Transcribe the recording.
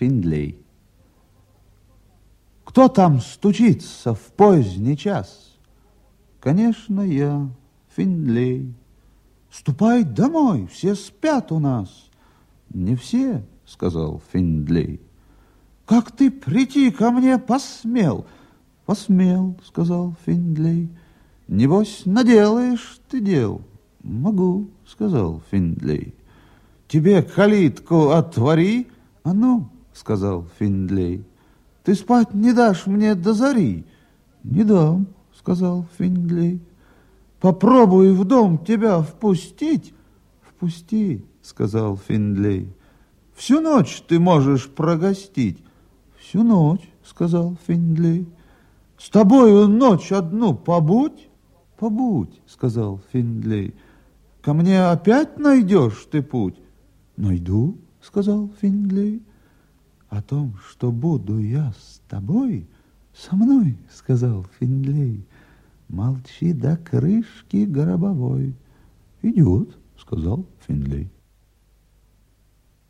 Финдлей. Кто там стучится в поздний час? Конечно, я, Финдлей. Ступай домой, все спят у нас. Не все, сказал Финдлей. Как ты прийти ко мне посмел? Посмел, сказал Финдлей. Небось, наделаешь ты дел. Могу, сказал Финдлей. Тебе калитку отвори. А ну, сказал Финдлей. Ты спать не дашь мне до зари. Не дам, сказал Финдлей. Попробуй в дом тебя впустить. Впусти, сказал Финдлей. Всю ночь ты можешь прогостить. Всю ночь, сказал Финдлей. С тобою ночь одну побудь. Побудь, сказал Финдлей. Ко мне опять найдешь ты путь? Найду, сказал Финдлей. О том, что буду я с тобой, со мной, сказал Финдлей. Молчи до крышки гробовой. Идет, сказал Финлей.